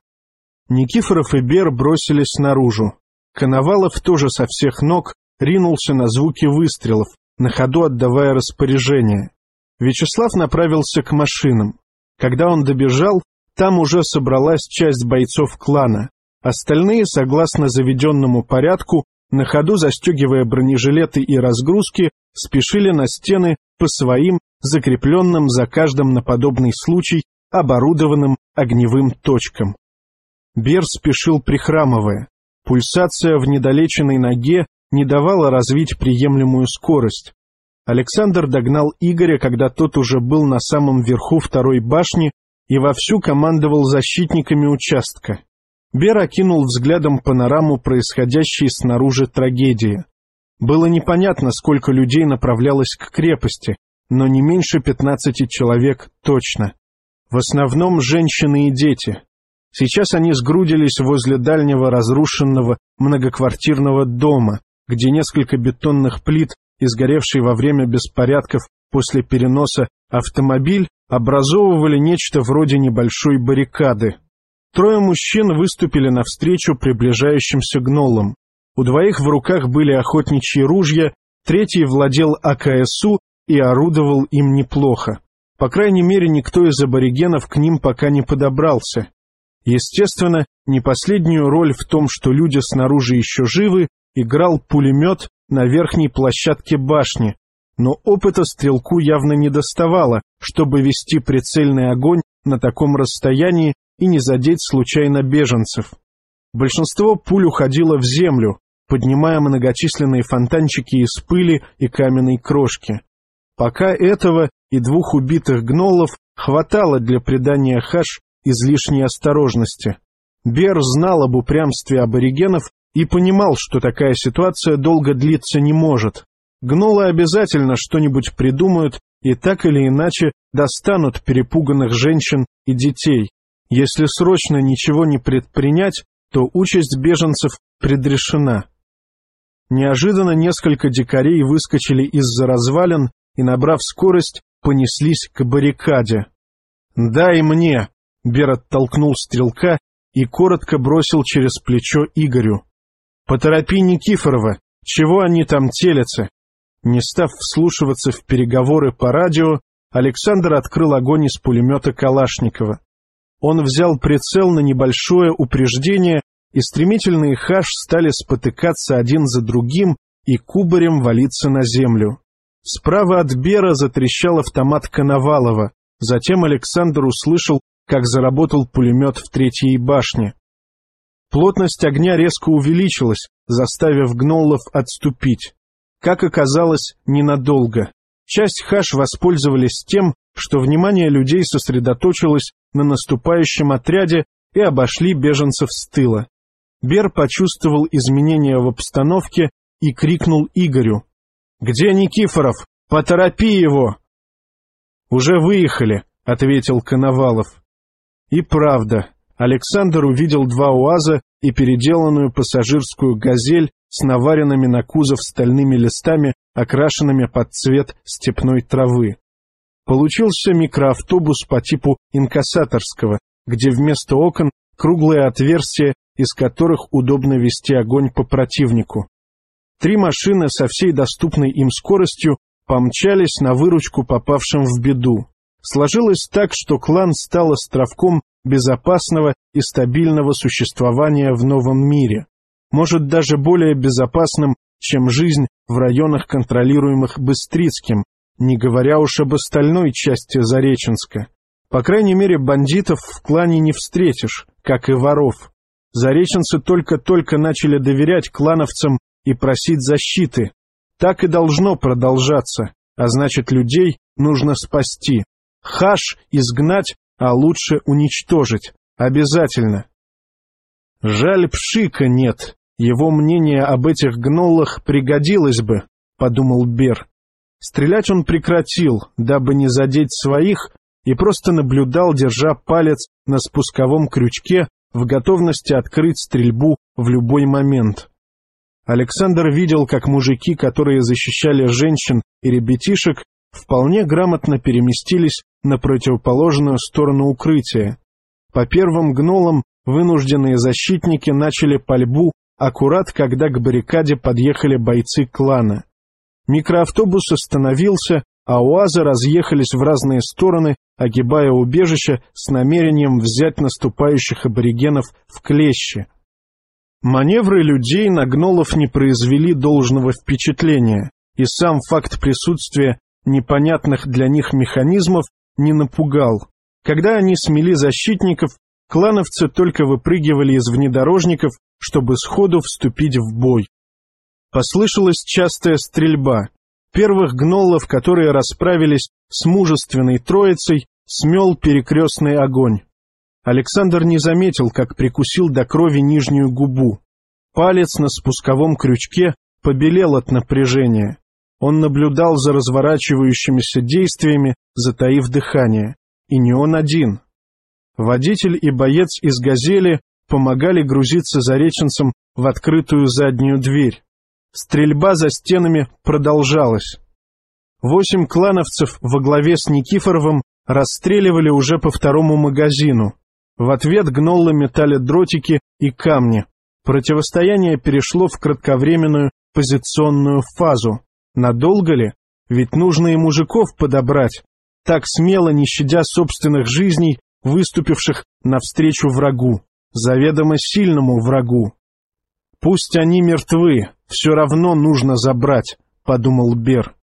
Никифоров и Бер бросились наружу. Коновалов тоже со всех ног ринулся на звуки выстрелов, на ходу отдавая распоряжение. Вячеслав направился к машинам. Когда он добежал, там уже собралась часть бойцов клана. Остальные, согласно заведенному порядку, на ходу застегивая бронежилеты и разгрузки, спешили на стены по своим, закрепленным за каждым на подобный случай, оборудованным огневым точкам. Бер спешил прихрамывая. Пульсация в недолеченной ноге не давала развить приемлемую скорость. Александр догнал Игоря, когда тот уже был на самом верху второй башни и вовсю командовал защитниками участка. Бер окинул взглядом панораму происходящей снаружи трагедии. Было непонятно, сколько людей направлялось к крепости, но не меньше пятнадцати человек точно. В основном женщины и дети. Сейчас они сгрудились возле дальнего разрушенного многоквартирного дома, где несколько бетонных плит, изгоревший во время беспорядков после переноса автомобиль, образовывали нечто вроде небольшой баррикады. Трое мужчин выступили навстречу приближающимся гнолам. У двоих в руках были охотничьи ружья, третий владел АКСУ и орудовал им неплохо. По крайней мере, никто из аборигенов к ним пока не подобрался. Естественно, не последнюю роль в том, что люди снаружи еще живы, играл пулемет на верхней площадке башни, но опыта стрелку явно не доставало, чтобы вести прицельный огонь на таком расстоянии и не задеть случайно беженцев. Большинство пуль уходило в землю, поднимая многочисленные фонтанчики из пыли и каменной крошки. Пока этого и двух убитых гнолов хватало для придания хаш излишней осторожности. Бер знал об упрямстве аборигенов и понимал, что такая ситуация долго длиться не может. Гнолы обязательно что-нибудь придумают и так или иначе достанут перепуганных женщин и детей. Если срочно ничего не предпринять, то участь беженцев предрешена. Неожиданно несколько дикарей выскочили из-за развалин и, набрав скорость, понеслись к баррикаде. «Дай мне!» — Бер оттолкнул стрелка и коротко бросил через плечо Игорю. «Поторопи Никифорова! Чего они там телятся?» Не став вслушиваться в переговоры по радио, Александр открыл огонь из пулемета Калашникова. Он взял прицел на небольшое упреждение, и стремительные хаш стали спотыкаться один за другим и кубарем валиться на землю. Справа от Бера затрещал автомат Коновалова. Затем Александр услышал, как заработал пулемет в третьей башне. Плотность огня резко увеличилась, заставив гноллов отступить. Как оказалось, ненадолго. Часть хаш воспользовались тем, что внимание людей сосредоточилось на наступающем отряде и обошли беженцев с тыла. Бер почувствовал изменения в обстановке и крикнул Игорю. «Где Никифоров? Поторопи его!» «Уже выехали», — ответил Коновалов. И правда, Александр увидел два УАЗа и переделанную пассажирскую «Газель» с наваренными на кузов стальными листами, окрашенными под цвет степной травы. Получился микроавтобус по типу инкассаторского, где вместо окон круглые отверстия, из которых удобно вести огонь по противнику. Три машины со всей доступной им скоростью помчались на выручку попавшим в беду. Сложилось так, что клан стал островком безопасного и стабильного существования в новом мире. Может, даже более безопасным, чем жизнь в районах, контролируемых Быстрицким, не говоря уж об остальной части Зареченска. По крайней мере, бандитов в клане не встретишь, как и воров. Зареченцы только-только начали доверять клановцам и просить защиты. Так и должно продолжаться, а значит, людей нужно спасти. Хаш изгнать, а лучше уничтожить. Обязательно. Жаль, Пшика нет. Его мнение об этих гнолах пригодилось бы, — подумал Бер. Стрелять он прекратил, дабы не задеть своих, и просто наблюдал, держа палец на спусковом крючке в готовности открыть стрельбу в любой момент. Александр видел, как мужики, которые защищали женщин и ребятишек, вполне грамотно переместились на противоположную сторону укрытия. По первым гнолам вынужденные защитники начали пальбу аккурат, когда к баррикаде подъехали бойцы клана. Микроавтобус остановился, а УАЗы разъехались в разные стороны, огибая убежище с намерением взять наступающих аборигенов в клещи. Маневры людей на гнолов не произвели должного впечатления, и сам факт присутствия непонятных для них механизмов не напугал. Когда они смели защитников, клановцы только выпрыгивали из внедорожников, чтобы сходу вступить в бой. Послышалась частая стрельба. Первых гнолов, которые расправились с мужественной троицей, смел перекрестный огонь. Александр не заметил, как прикусил до крови нижнюю губу. Палец на спусковом крючке побелел от напряжения. Он наблюдал за разворачивающимися действиями, затаив дыхание. И не он один. Водитель и боец из «Газели» помогали грузиться зареченцам в открытую заднюю дверь. Стрельба за стенами продолжалась. Восемь клановцев во главе с Никифоровым расстреливали уже по второму магазину. В ответ гноллы метали дротики и камни. Противостояние перешло в кратковременную позиционную фазу. Надолго ли? Ведь нужно и мужиков подобрать. Так смело, не щадя собственных жизней, выступивших навстречу врагу, заведомо сильному врагу. «Пусть они мертвы, все равно нужно забрать», — подумал Бер.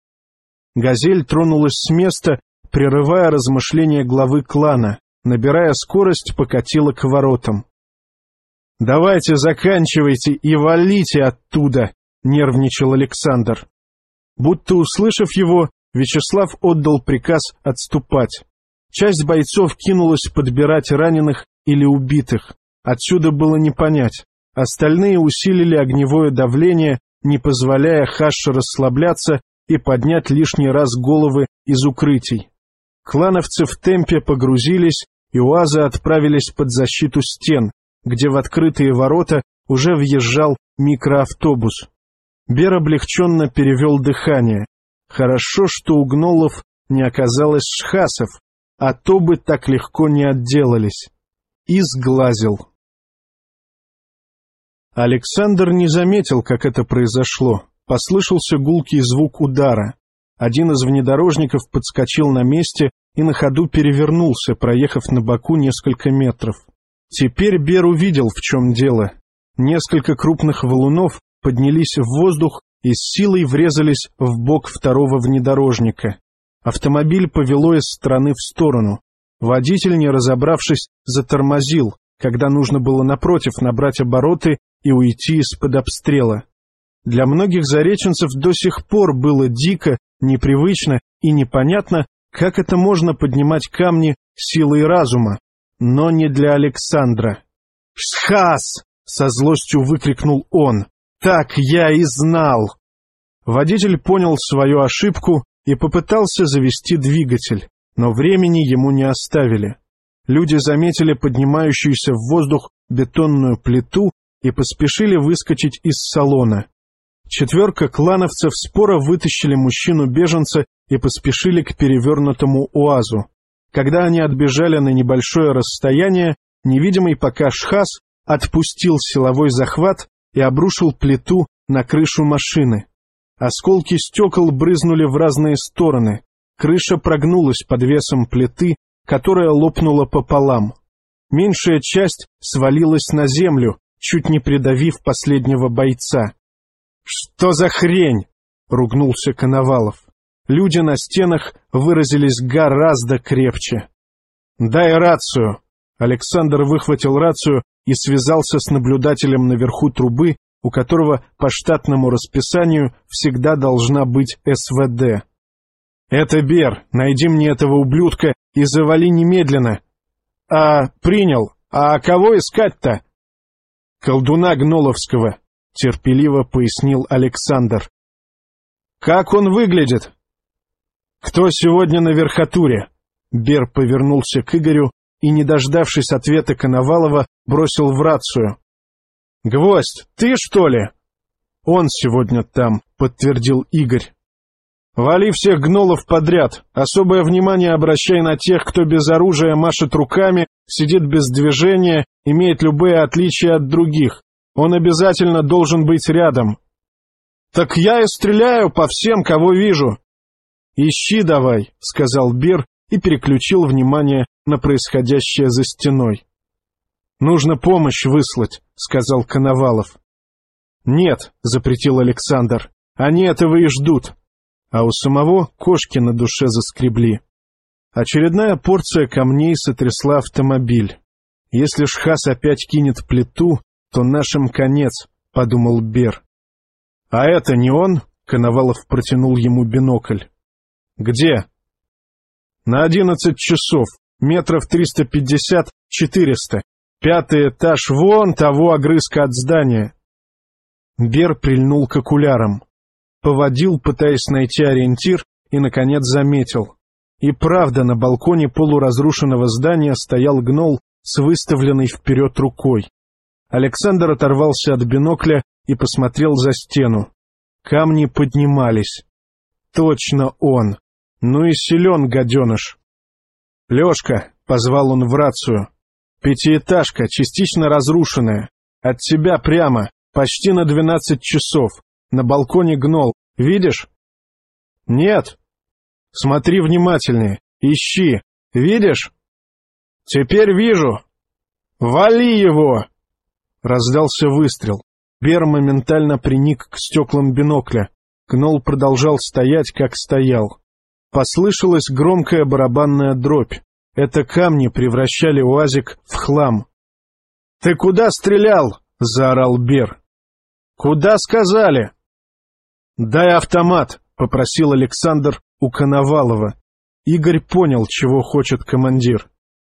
Газель тронулась с места, прерывая размышления главы клана, набирая скорость, покатила к воротам. «Давайте заканчивайте и валите оттуда!» — нервничал Александр. Будто услышав его, Вячеслав отдал приказ отступать. Часть бойцов кинулась подбирать раненых или убитых. Отсюда было не понять. Остальные усилили огневое давление, не позволяя Хаши расслабляться и поднять лишний раз головы из укрытий. Клановцы в темпе погрузились, и уазы отправились под защиту стен, где в открытые ворота уже въезжал микроавтобус. Бер облегченно перевел дыхание. Хорошо, что у гнолов не оказалось шхасов, а то бы так легко не отделались. И сглазил. Александр не заметил, как это произошло. Послышался гулкий звук удара. Один из внедорожников подскочил на месте и на ходу перевернулся, проехав на боку несколько метров. Теперь Бер увидел, в чем дело. Несколько крупных валунов поднялись в воздух и с силой врезались в бок второго внедорожника. Автомобиль повело из стороны в сторону. Водитель, не разобравшись, затормозил, когда нужно было напротив набрать обороты и уйти из-под обстрела. Для многих зареченцев до сих пор было дико, непривычно и непонятно, как это можно поднимать камни силой разума, но не для Александра. «Шхас!» — со злостью выкрикнул он. «Так я и знал!» Водитель понял свою ошибку и попытался завести двигатель, но времени ему не оставили. Люди заметили поднимающуюся в воздух бетонную плиту и поспешили выскочить из салона. Четверка клановцев споро вытащили мужчину-беженца и поспешили к перевернутому уазу. Когда они отбежали на небольшое расстояние, невидимый пока Шхас отпустил силовой захват и обрушил плиту на крышу машины. Осколки стекол брызнули в разные стороны. Крыша прогнулась под весом плиты, которая лопнула пополам. Меньшая часть свалилась на землю, чуть не придавив последнего бойца. «Что за хрень?» — ругнулся Коновалов. Люди на стенах выразились гораздо крепче. «Дай рацию!» Александр выхватил рацию и связался с наблюдателем наверху трубы, у которого по штатному расписанию всегда должна быть СВД. «Это Бер, найди мне этого ублюдка и завали немедленно!» «А, принял. А кого искать-то?» «Колдуна Гноловского», — терпеливо пояснил Александр. «Как он выглядит?» «Кто сегодня на верхотуре?» Бер повернулся к Игорю и, не дождавшись ответа Коновалова, бросил в рацию. «Гвоздь, ты что ли?» «Он сегодня там», — подтвердил Игорь. «Вали всех гнолов подряд. Особое внимание обращай на тех, кто без оружия машет руками, сидит без движения, имеет любые отличия от других. Он обязательно должен быть рядом». «Так я и стреляю по всем, кого вижу». «Ищи давай», — сказал Бер и переключил внимание на происходящее за стеной. «Нужно помощь выслать», — сказал Коновалов. «Нет», — запретил Александр, — «они этого и ждут». А у самого кошки на душе заскребли. Очередная порция камней сотрясла автомобиль. «Если Шхас опять кинет плиту, то нашим конец», — подумал Бер. «А это не он?» — Коновалов протянул ему бинокль. «Где?» На одиннадцать часов, метров триста пятьдесят-четыреста. Пятый этаж вон того огрызка от здания. Бер прильнул к окулярам. Поводил, пытаясь найти ориентир, и, наконец, заметил. И правда, на балконе полуразрушенного здания стоял гнол с выставленной вперед рукой. Александр оторвался от бинокля и посмотрел за стену. Камни поднимались. Точно он. Ну и силен гаденыш. «Лешка», — позвал он в рацию, — Пятиэтажка, частично разрушенная. От тебя прямо, почти на двенадцать часов. На балконе гнол. Видишь? Нет. Смотри внимательнее. Ищи. Видишь? Теперь вижу. Вали его! Раздался выстрел. Бер моментально приник к стеклам бинокля. Гнол продолжал стоять, как стоял. Послышалась громкая барабанная дробь. Это камни превращали УАЗик в хлам. — Ты куда стрелял? — заорал Бер. — Куда сказали? — Дай автомат, — попросил Александр у Коновалова. Игорь понял, чего хочет командир.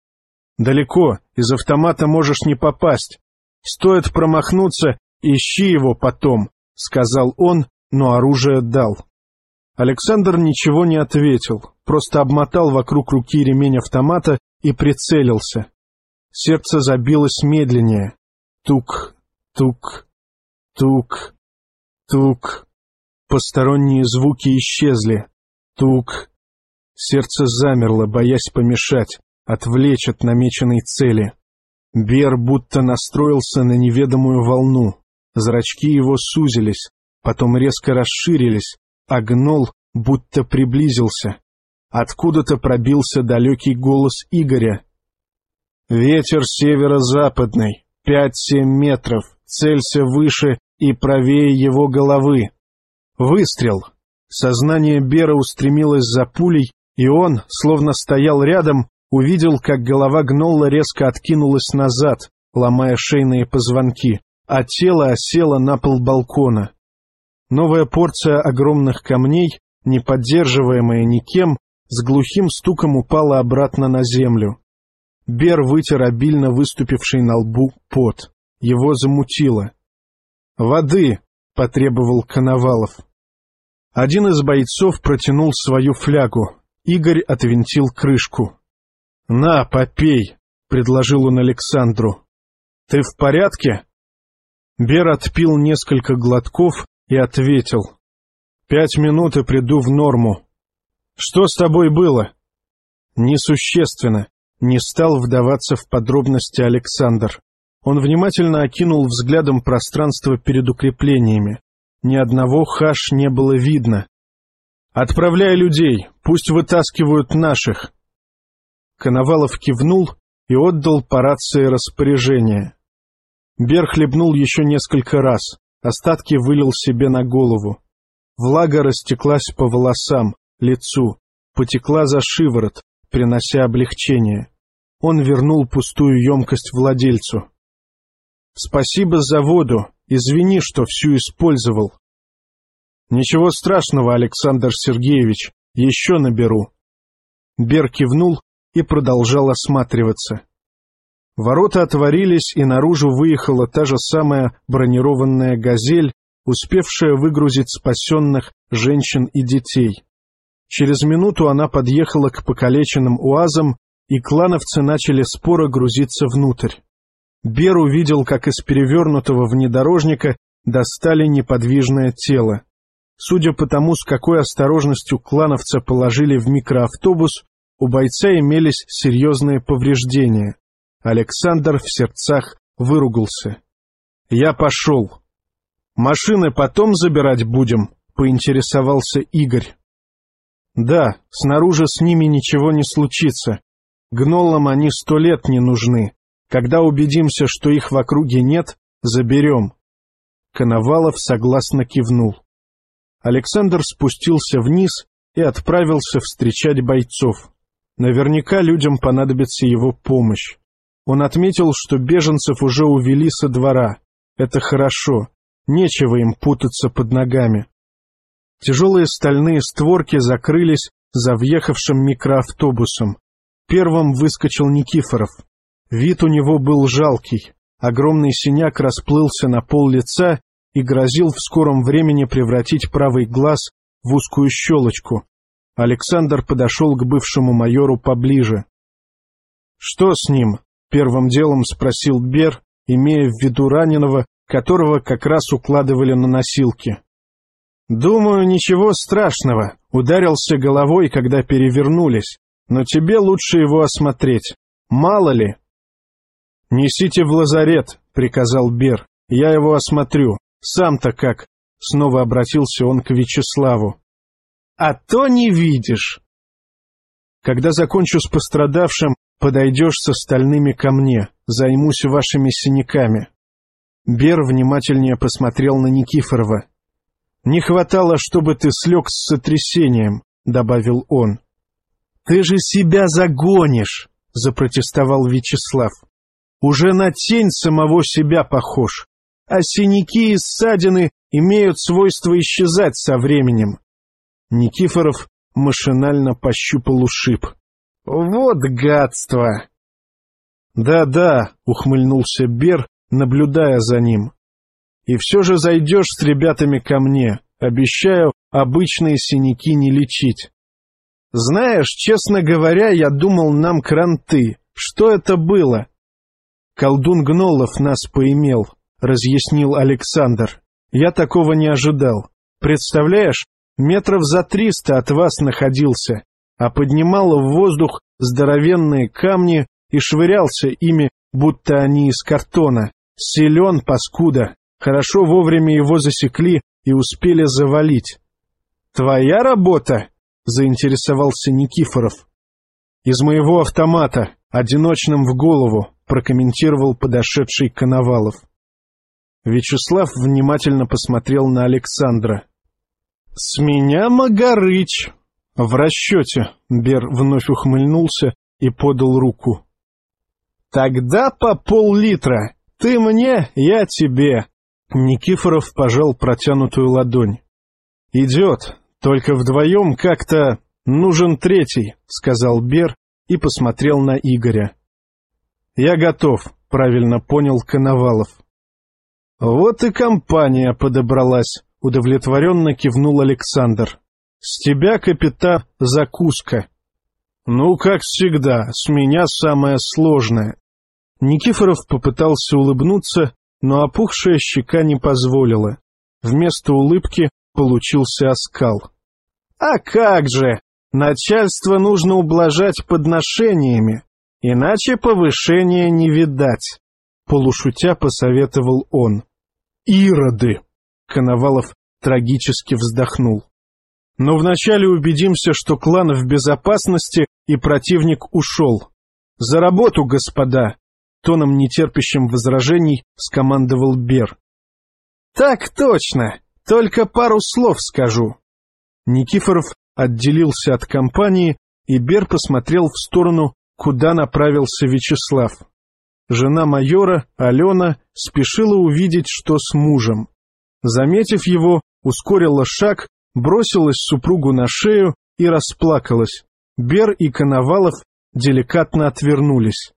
— Далеко, из автомата можешь не попасть. Стоит промахнуться, ищи его потом, — сказал он, но оружие дал. Александр ничего не ответил, просто обмотал вокруг руки ремень автомата и прицелился. Сердце забилось медленнее. Тук, тук, тук, тук. Посторонние звуки исчезли. Тук. Сердце замерло, боясь помешать, отвлечь от намеченной цели. Бер будто настроился на неведомую волну. Зрачки его сузились, потом резко расширились, а будто приблизился. Откуда-то пробился далекий голос Игоря. «Ветер северо-западный, пять-семь метров, целься выше и правее его головы». Выстрел. Сознание Бера устремилось за пулей, и он, словно стоял рядом, увидел, как голова гнолла резко откинулась назад, ломая шейные позвонки, а тело осело на пол балкона. Новая порция огромных камней, не поддерживаемая никем, с глухим стуком упала обратно на землю. Бер вытер обильно выступивший на лбу пот. Его замутило. «Воды!» — потребовал Коновалов. Один из бойцов протянул свою флягу. Игорь отвинтил крышку. «На, попей!» — предложил он Александру. «Ты в порядке?» Бер отпил несколько глотков и ответил. «Пять минут и приду в норму». «Что с тобой было?» «Несущественно», — не стал вдаваться в подробности Александр. Он внимательно окинул взглядом пространство перед укреплениями. Ни одного хаш не было видно. «Отправляй людей, пусть вытаскивают наших». Коновалов кивнул и отдал по рации распоряжение. Бер хлебнул еще несколько раз. Остатки вылил себе на голову. Влага растеклась по волосам, лицу, потекла за шиворот, принося облегчение. Он вернул пустую емкость владельцу. «Спасибо за воду. Извини, что всю использовал». «Ничего страшного, Александр Сергеевич. Еще наберу». Бер кивнул и продолжал осматриваться. Ворота отворились, и наружу выехала та же самая бронированная «Газель», успевшая выгрузить спасенных женщин и детей. Через минуту она подъехала к покалеченным уазам, и клановцы начали споро грузиться внутрь. Бер увидел, как из перевернутого внедорожника достали неподвижное тело. Судя по тому, с какой осторожностью клановца положили в микроавтобус, у бойца имелись серьезные повреждения. Александр в сердцах выругался. «Я пошел». «Машины потом забирать будем?» — поинтересовался Игорь. «Да, снаружи с ними ничего не случится. Гнолам они сто лет не нужны. Когда убедимся, что их в округе нет, заберем». Коновалов согласно кивнул. Александр спустился вниз и отправился встречать бойцов. Наверняка людям понадобится его помощь. Он отметил, что беженцев уже увели со двора. Это хорошо. Нечего им путаться под ногами. Тяжелые стальные створки закрылись за въехавшим микроавтобусом. Первым выскочил Никифоров. Вид у него был жалкий. Огромный синяк расплылся на пол лица и грозил в скором времени превратить правый глаз в узкую щелочку. Александр подошел к бывшему майору поближе. — Что с ним? Первым делом спросил Бер, имея в виду раненого, которого как раз укладывали на носилки. «Думаю, ничего страшного. Ударился головой, когда перевернулись. Но тебе лучше его осмотреть. Мало ли». «Несите в лазарет», — приказал Бер. «Я его осмотрю. Сам-то как?» Снова обратился он к Вячеславу. «А то не видишь!» «Когда закончу с пострадавшим, подойдешь с остальными ко мне. Займусь вашими синяками». Бер внимательнее посмотрел на Никифорова. «Не хватало, чтобы ты слег с сотрясением», — добавил он. «Ты же себя загонишь!» — запротестовал Вячеслав. «Уже на тень самого себя похож, а синяки и ссадины имеют свойство исчезать со временем». Никифоров машинально пощупал ушиб. «Вот гадство!» «Да-да», — ухмыльнулся Бер, наблюдая за ним. «И все же зайдешь с ребятами ко мне. Обещаю, обычные синяки не лечить». Знаешь, честно говоря, я думал, нам кранты. Что это было? Колдун Гнолов нас поимел, разъяснил Александр. Я такого не ожидал. Представляешь, метров за триста от вас находился, а поднимал в воздух здоровенные камни и швырялся ими, будто они из картона. Силен, паскуда. Хорошо вовремя его засекли и успели завалить. «Твоя работа?» — заинтересовался Никифоров. «Из моего автомата, одиночным в голову», — прокомментировал подошедший Коновалов. Вячеслав внимательно посмотрел на Александра. «С меня Магарыч!» В расчете Бер вновь ухмыльнулся и подал руку. «Тогда по пол-литра. Ты мне, я тебе». Никифоров пожал протянутую ладонь. «Идет, «Только вдвоем как-то нужен третий», — сказал Бер и посмотрел на Игоря. «Я готов», — правильно понял Коновалов. «Вот и компания подобралась», — удовлетворенно кивнул Александр. «С тебя, капитан, закуска». «Ну, как всегда, с меня самое сложное». Никифоров попытался улыбнуться, но опухшая щека не позволила. Вместо улыбки получился оскал. А как же! Начальство нужно ублажать подношениями, иначе повышения не видать. Полушутя посоветовал он. Ироды! Коновалов трагически вздохнул. Но вначале убедимся, что клан в безопасности и противник ушел. За работу, господа! Тоном нетерпящим возражений скомандовал Бер. Так точно! Только пару слов скажу. Никифоров отделился от компании, и Бер посмотрел в сторону, куда направился Вячеслав. Жена майора, Алена, спешила увидеть, что с мужем. Заметив его, ускорила шаг, бросилась супругу на шею и расплакалась. Бер и Коновалов деликатно отвернулись.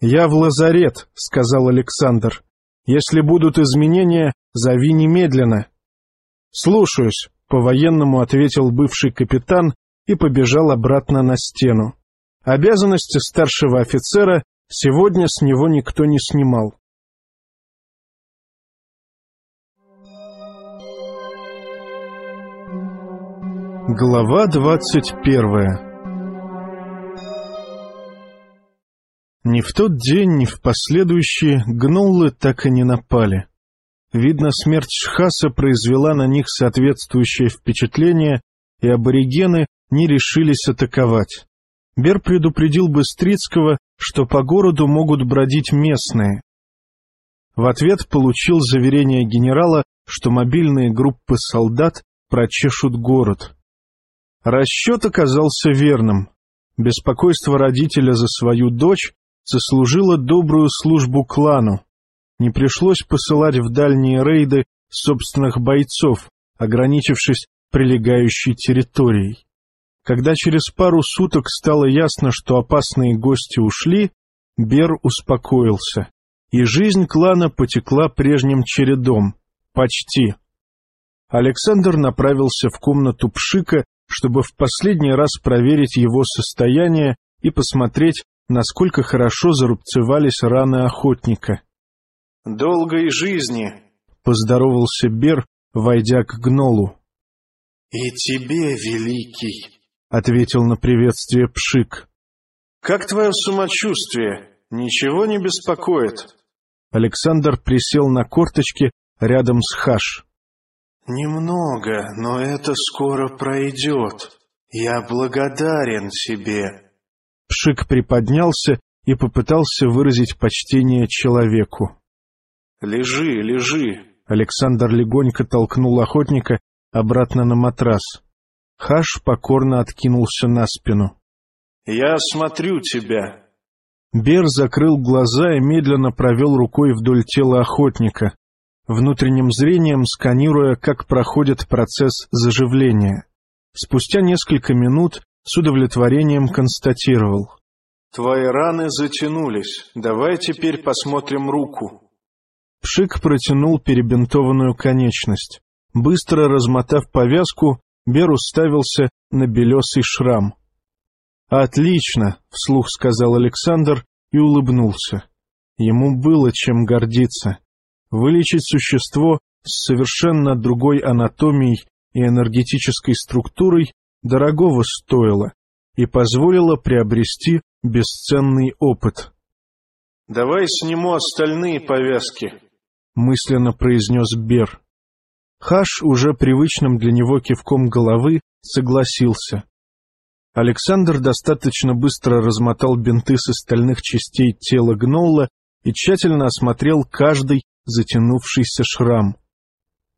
«Я в лазарет», — сказал Александр. «Если будут изменения, зови немедленно». «Слушаюсь», по-военному ответил бывший капитан и побежал обратно на стену. Обязанности старшего офицера сегодня с него никто не снимал. Глава двадцать первая Ни в тот день, ни в последующие гноллы так и не напали. Видно, смерть Шхаса произвела на них соответствующее впечатление, и аборигены не решились атаковать. Бер предупредил Быстрицкого, что по городу могут бродить местные. В ответ получил заверение генерала, что мобильные группы солдат прочешут город. Расчет оказался верным. Беспокойство родителя за свою дочь заслужило добрую службу клану, не пришлось посылать в дальние рейды собственных бойцов, ограничившись прилегающей территорией. Когда через пару суток стало ясно, что опасные гости ушли, Бер успокоился, и жизнь клана потекла прежним чередом. Почти. Александр направился в комнату Пшика, чтобы в последний раз проверить его состояние и посмотреть, насколько хорошо зарубцевались раны охотника. «Долгой жизни!» — поздоровался Бер, войдя к гнолу. «И тебе, великий!» — ответил на приветствие Пшик. «Как твое самочувствие? Ничего не беспокоит. Александр присел на корточки рядом с Хаш. Немного, но это скоро пройдет. Я благодарен тебе. Пшик приподнялся и попытался выразить почтение человеку. «Лежи, лежи!» Александр легонько толкнул охотника обратно на матрас. Хаш покорно откинулся на спину. «Я смотрю тебя!» Бер закрыл глаза и медленно провел рукой вдоль тела охотника, внутренним зрением сканируя, как проходит процесс заживления. Спустя несколько минут с удовлетворением констатировал. «Твои раны затянулись. Давай теперь посмотрим руку». Пшик протянул перебинтованную конечность. Быстро размотав повязку, Бер уставился на белесый шрам. «Отлично!» — вслух сказал Александр и улыбнулся. Ему было чем гордиться. Вылечить существо с совершенно другой анатомией и энергетической структурой дорогого стоило и позволило приобрести бесценный опыт. «Давай сниму остальные повязки», — мысленно произнес Бер. Хаш, уже привычным для него кивком головы, согласился. Александр достаточно быстро размотал бинты с остальных частей тела Гнолла и тщательно осмотрел каждый затянувшийся шрам —